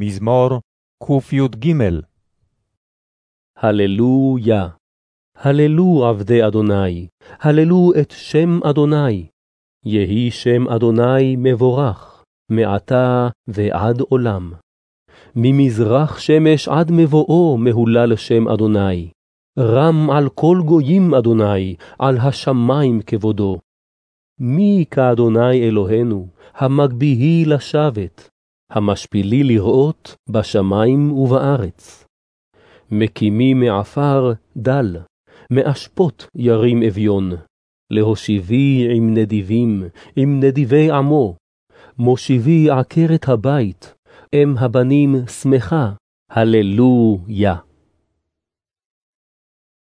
מזמור קי"ג הללויה. הללו עבדי אדוני, הללו את שם אדוני. יהי שם אדוני מבורך, מעתה ועד עולם. ממזרח שמש עד מבואו מהולל שם אדוני. רם על כל גויים אדוני, על השמים כבודו. מי כאדוני אלוהינו, המגביהי לשבת, המשפילי לראות בשמים ובארץ. מקימי מעפר דל, מאשפות ירים אביון, להושיבי עם נדיבים, עם נדיבי עמו, מושיבי עקרת הבית, אם הבנים שמחה, הללויה.